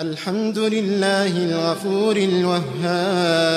الحمد لله الغفور الوهاب.